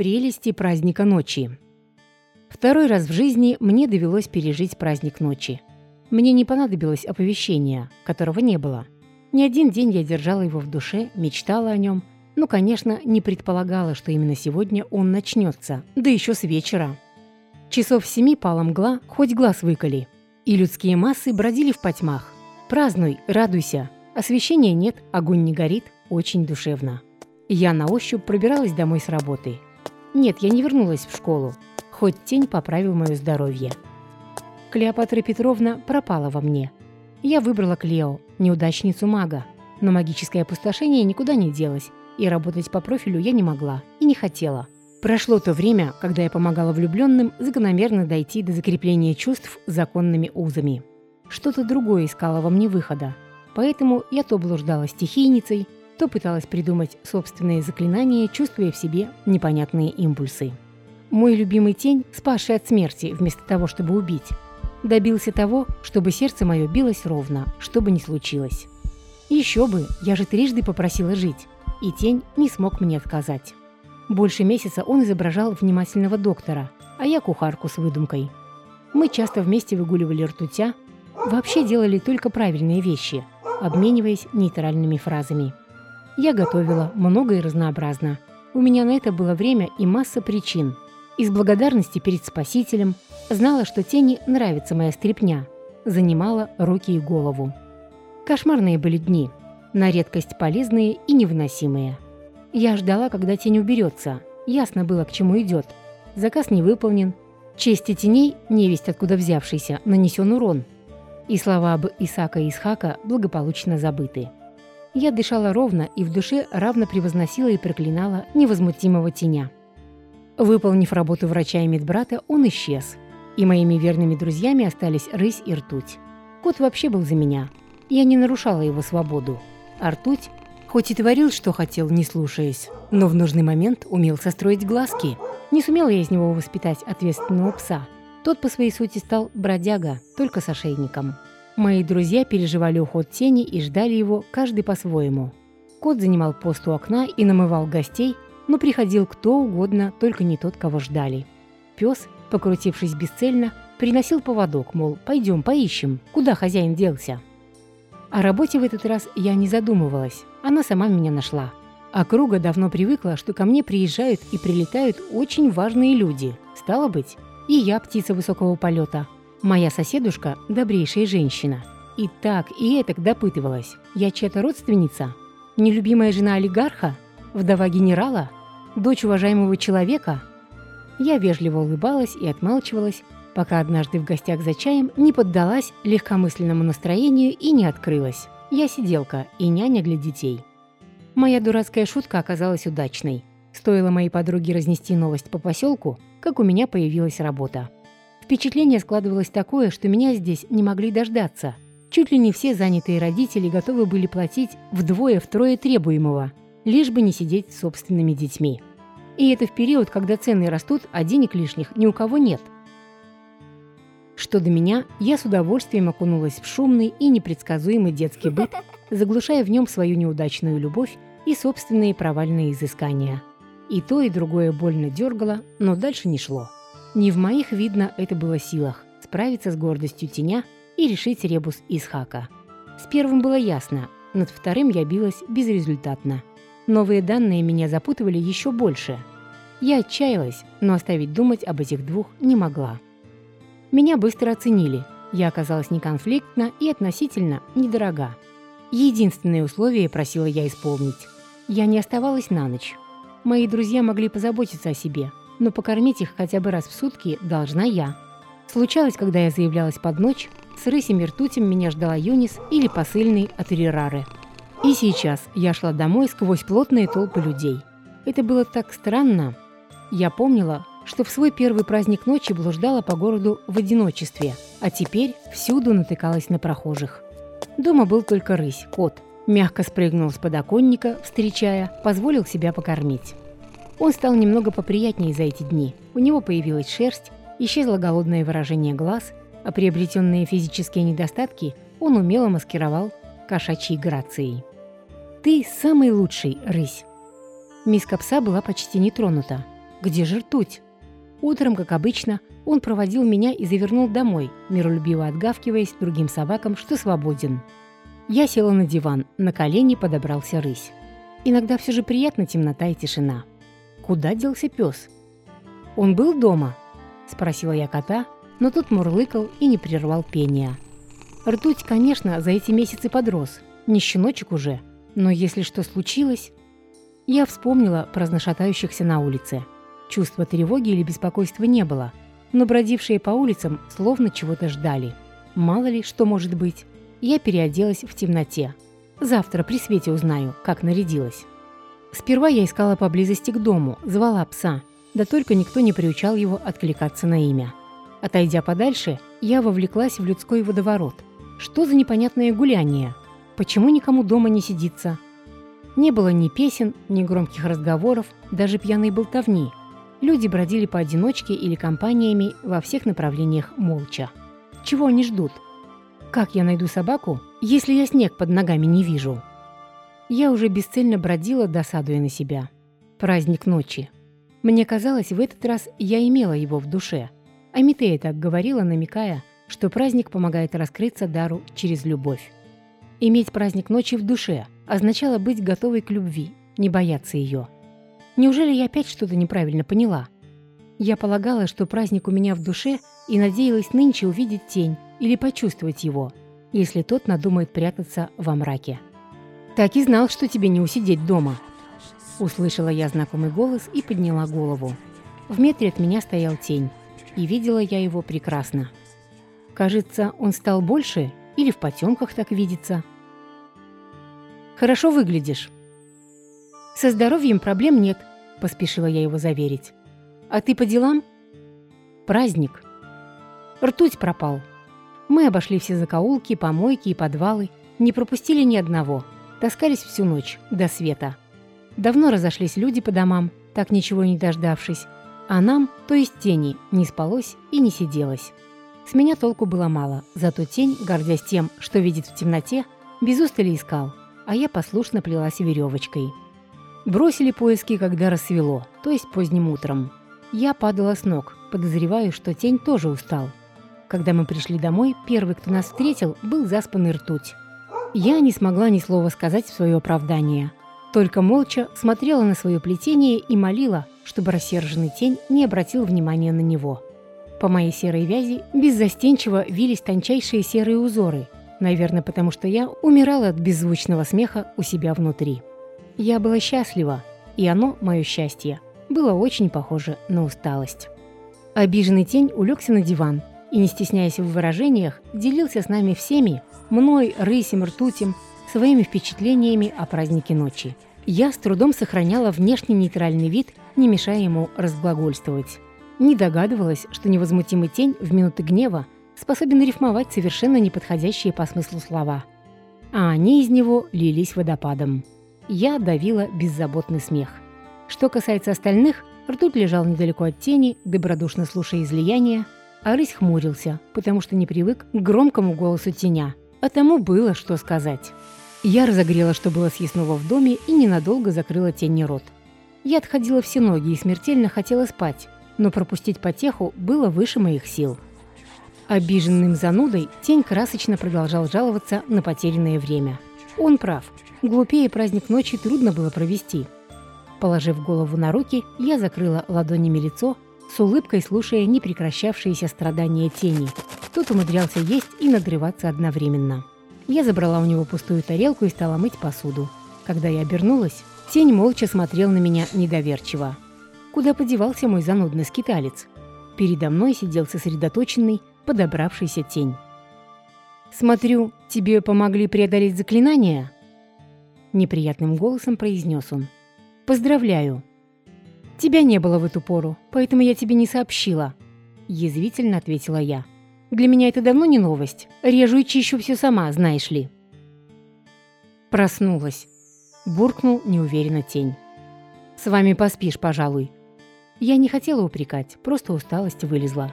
Прелести праздника ночи. Второй раз в жизни мне довелось пережить праздник ночи. Мне не понадобилось оповещения, которого не было. Ни один день я держала его в душе, мечтала о нем, но, конечно, не предполагала, что именно сегодня он начнется, да еще с вечера. Часов семи пала мгла, хоть глаз выколи. И людские массы бродили в потьмах. Празднуй, радуйся. Освещения нет, огонь не горит, очень душевно. Я на ощупь пробиралась домой с работы. Нет, я не вернулась в школу, хоть тень поправил мое здоровье. Клеопатра Петровна пропала во мне. Я выбрала Клео, неудачницу мага, но магическое опустошение никуда не делось, и работать по профилю я не могла и не хотела. Прошло то время, когда я помогала влюбленным закономерно дойти до закрепления чувств законными узами. Что-то другое искало во мне выхода, поэтому я то блуждала стихийницей, то пыталась придумать собственные заклинания, чувствуя в себе непонятные импульсы. Мой любимый тень, спасший от смерти вместо того, чтобы убить, добился того, чтобы сердце мое билось ровно, что бы ни случилось. Еще бы, я же трижды попросила жить, и тень не смог мне отказать. Больше месяца он изображал внимательного доктора, а я кухарку с выдумкой. Мы часто вместе выгуливали ртутя, вообще делали только правильные вещи, обмениваясь нейтральными фразами. Я готовила много и разнообразно. У меня на это было время и масса причин – из благодарности перед Спасителем знала, что тени нравится моя стряпня, занимала руки и голову. Кошмарные были дни, на редкость полезные и невыносимые. Я ждала, когда тень уберется, ясно было, к чему идет. Заказ не выполнен, чести теней, невесть откуда взявшийся, нанесен урон. И слова об Исака и Исхака благополучно забыты. Я дышала ровно и в душе равно превозносила и проклинала невозмутимого теня. Выполнив работу врача и медбрата, он исчез. И моими верными друзьями остались рысь и ртуть. Кот вообще был за меня. Я не нарушала его свободу. А ртуть, хоть и творил, что хотел, не слушаясь, но в нужный момент умел состроить глазки. Не сумела я из него воспитать ответственного пса. Тот по своей сути стал бродяга, только с ошейником. Мои друзья переживали уход тени и ждали его каждый по-своему. Кот занимал пост у окна и намывал гостей, но приходил кто угодно, только не тот, кого ждали. Пес, покрутившись бесцельно, приносил поводок, мол, пойдем поищем, куда хозяин делся. О работе в этот раз я не задумывалась, она сама меня нашла. Округа давно привыкла, что ко мне приезжают и прилетают очень важные люди. Стало быть, и я птица высокого полета. Моя соседушка – добрейшая женщина. И так, и этак допытывалась. Я чья-то родственница? Нелюбимая жена олигарха? Вдова генерала? дочь уважаемого человека? Я вежливо улыбалась и отмалчивалась, пока однажды в гостях за чаем не поддалась легкомысленному настроению и не открылась. Я сиделка и няня для детей. Моя дурацкая шутка оказалась удачной. Стоило моей подруге разнести новость по поселку, как у меня появилась работа. Впечатление складывалось такое, что меня здесь не могли дождаться. Чуть ли не все занятые родители готовы были платить вдвое-втрое требуемого, лишь бы не сидеть с собственными детьми. И это в период, когда цены растут, а денег лишних ни у кого нет. Что до меня, я с удовольствием окунулась в шумный и непредсказуемый детский быт, заглушая в нем свою неудачную любовь и собственные провальные изыскания. И то, и другое больно дергало, но дальше не шло. Не в моих, видно, это было силах справиться с гордостью теня и решить ребус из хака. С первым было ясно, над вторым я билась безрезультатно – Новые данные меня запутывали еще больше. Я отчаялась, но оставить думать об этих двух не могла. Меня быстро оценили. Я оказалась неконфликтна и относительно недорога. Единственное условие просила я исполнить. Я не оставалась на ночь. Мои друзья могли позаботиться о себе, но покормить их хотя бы раз в сутки должна я. Случалось, когда я заявлялась под ночь, с рысем ртутем меня ждала Юнис или посыльный от Рерары. И сейчас я шла домой сквозь плотные толпы людей. Это было так странно. Я помнила, что в свой первый праздник ночи блуждала по городу в одиночестве, а теперь всюду натыкалась на прохожих. Дома был только рысь, кот. Мягко спрыгнул с подоконника, встречая, позволил себя покормить. Он стал немного поприятнее за эти дни. У него появилась шерсть, исчезло голодное выражение глаз, а приобретенные физические недостатки он умело маскировал кошачьей грацией. «Ты самый лучший, рысь!» Миска пса была почти не тронута. Где же ртуть? Утром, как обычно, он проводил меня и завернул домой, миролюбиво отгавкиваясь другим собакам, что свободен. Я села на диван, на колени подобрался рысь. Иногда все же приятна темнота и тишина. Куда делся пес? «Он был дома?» – спросила я кота, но тот мурлыкал и не прервал пения. Ртуть, конечно, за эти месяцы подрос, не щеночек уже, но если что случилось... Я вспомнила про разношатающихся на улице. Чувства тревоги или беспокойства не было, но бродившие по улицам словно чего-то ждали. Мало ли, что может быть. Я переоделась в темноте. Завтра при свете узнаю, как нарядилась. Сперва я искала поблизости к дому, звала пса, да только никто не приучал его откликаться на имя. Отойдя подальше, я вовлеклась в людской водоворот. Что за непонятное гуляние? Почему никому дома не сидится? Не было ни песен, ни громких разговоров, даже пьяной болтовни. Люди бродили поодиночке или компаниями во всех направлениях молча. Чего они ждут? Как я найду собаку, если я снег под ногами не вижу? Я уже бесцельно бродила, досадуя на себя. Праздник ночи. Мне казалось, в этот раз я имела его в душе. Амитея так говорила, намекая, что праздник помогает раскрыться дару через любовь. Иметь праздник ночи в душе означало быть готовой к любви, не бояться ее – Неужели я опять что-то неправильно поняла? Я полагала, что праздник у меня в душе и надеялась нынче увидеть тень или почувствовать его, если тот надумает прятаться во мраке. «Так и знал, что тебе не усидеть дома», – услышала я знакомый голос и подняла голову. В метре от меня стоял тень, и видела я его прекрасно. Кажется, он стал больше или в потемках так видится. «Хорошо выглядишь». «Со здоровьем проблем нет», – поспешила я его заверить. «А ты по делам?» «Праздник». Ртуть пропал. Мы обошли все закоулки, помойки и подвалы, не пропустили ни одного, таскались всю ночь, до света. Давно разошлись люди по домам, так ничего не дождавшись, а нам, то есть тени, не спалось и не сиделось. С меня толку было мало, зато тень, гордясь тем, что видит в темноте, без устали искал, а я послушно плелась веревочкой. Бросили поиски, когда рассвело, то есть поздним утром. Я падала с ног, подозреваю, что тень тоже устал. Когда мы пришли домой, первый, кто нас встретил, был заспанный ртуть. Я не смогла ни слова сказать в свое оправдание. Только молча смотрела на свое плетение и молила, чтобы рассерженный тень не обратил внимания на него. По моей серой вязи беззастенчиво вились тончайшие серые узоры, наверное, потому что я умирала от беззвучного смеха у себя внутри. Я была счастлива, и оно, мое счастье, было очень похоже на усталость. Обиженный тень улегся на диван и, не стесняясь в выражениях, делился с нами всеми, мной, рысем, ртутем, своими впечатлениями о празднике ночи. Я с трудом сохраняла внешне нейтральный вид, не мешая ему разглагольствовать. Не догадывалась, что невозмутимый тень в минуты гнева способен рифмовать совершенно неподходящие по смыслу слова. А они из него лились водопадом. Я давила беззаботный смех. Что касается остальных, ртуть лежал недалеко от тени, добродушно слушая излияние, а рысь хмурился, потому что не привык к громкому голосу теня, а тому было что сказать. Я разогрела, что было съестного в доме, и ненадолго закрыла тени рот. Я отходила все ноги и смертельно хотела спать, но пропустить потеху было выше моих сил. Обиженным занудой тень красочно продолжал жаловаться на потерянное время. Он прав. Глупее праздник ночи трудно было провести. Положив голову на руки, я закрыла ладонями лицо, с улыбкой слушая непрекращавшиеся страдания тени. Тот умудрялся есть и надрываться одновременно. Я забрала у него пустую тарелку и стала мыть посуду. Когда я обернулась, тень молча смотрел на меня недоверчиво. Куда подевался мой занудный скиталец? Передо мной сидел сосредоточенный, подобравшийся тень. «Смотрю, тебе помогли преодолеть заклинание?» Неприятным голосом произнес он. «Поздравляю!» «Тебя не было в эту пору, поэтому я тебе не сообщила», язвительно ответила я. «Для меня это давно не новость. Режу и чищу все сама, знаешь ли». Проснулась. Буркнул неуверенно тень. «С вами поспишь, пожалуй». Я не хотела упрекать, просто усталость вылезла.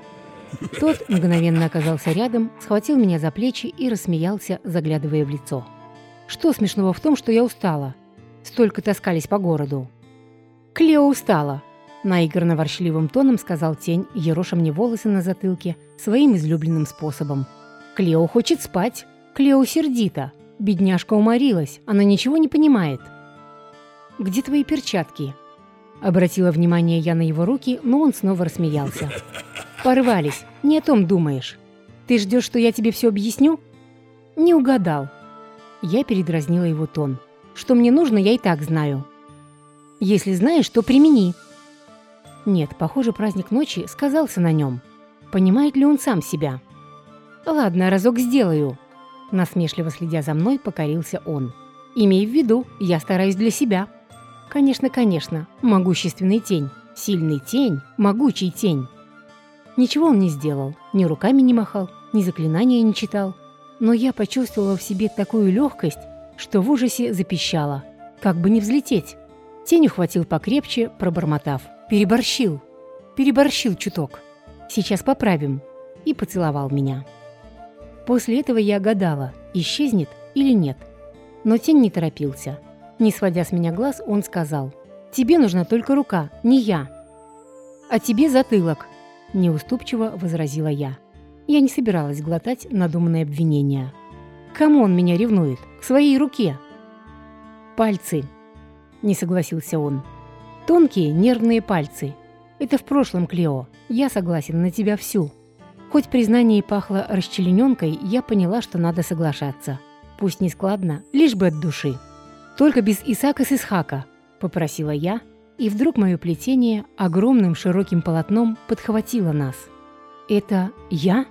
Тот мгновенно оказался рядом, схватил меня за плечи и рассмеялся, заглядывая в лицо. Что смешного в том, что я устала? Столько таскались по городу. Клео устала, Наигранно ворчливым тоном сказал тень, ероша мне волосы на затылке своим излюбленным способом. «Клео хочет спать. Клео сердита. Бедняжка уморилась. Она ничего не понимает». «Где твои перчатки?» Обратила внимание я на его руки, но он снова рассмеялся. «Порвались. Не о том думаешь. Ты ждешь, что я тебе все объясню?» «Не угадал». Я передразнила его тон. «Что мне нужно, я и так знаю». «Если знаешь, то примени», нет, похоже, праздник ночи сказался на нем. Понимает ли он сам себя? «Ладно, разок сделаю», – насмешливо следя за мной, покорился он. «Имей в виду, я стараюсь для себя». «Конечно, конечно, могущественный тень, сильный тень, могучий тень». Ничего он не сделал, ни руками не махал, ни заклинания не читал. Но я почувствовала в себе такую легкость, что в ужасе запищала. Как бы не взлететь. Тень ухватил покрепче, пробормотав – Переборщил. Переборщил чуток. Сейчас поправим. И поцеловал меня. После этого я гадала, исчезнет или нет. Но тень не торопился. Не сводя с меня глаз, он сказал, «Тебе нужна только рука, не я». «А тебе затылок», – неуступчиво возразила я. Я не собиралась глотать надуманные обвинения. «Кому он меня ревнует? К своей руке?» «Пальцы», – не согласился он. Тонкие нервные пальцы. Это в прошлом, Клео. Я согласен на тебя всю. Хоть признание и пахло расчлененкой, я поняла, что надо соглашаться. Пусть не складно, лишь бы от души. Только без Исака с Исхака, попросила я, и вдруг мое плетение огромным широким полотном подхватило нас. «Это я?»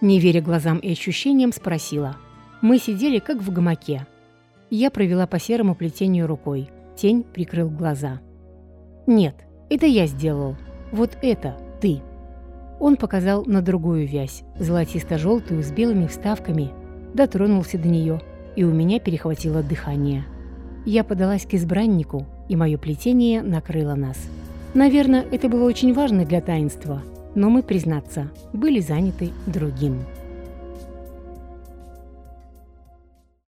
Не веря глазам и ощущениям, спросила. Мы сидели как в гамаке. Я провела по серому плетению рукой. Тень прикрыл глаза. «Нет, это я сделал. Вот это ты». Он показал на другую вязь, золотисто-желтую с белыми вставками, дотронулся до нее, и у меня перехватило дыхание. Я подалась к избраннику, и мое плетение накрыло нас. Наверное, это было очень важно для таинства, но мы, признаться, были заняты другим.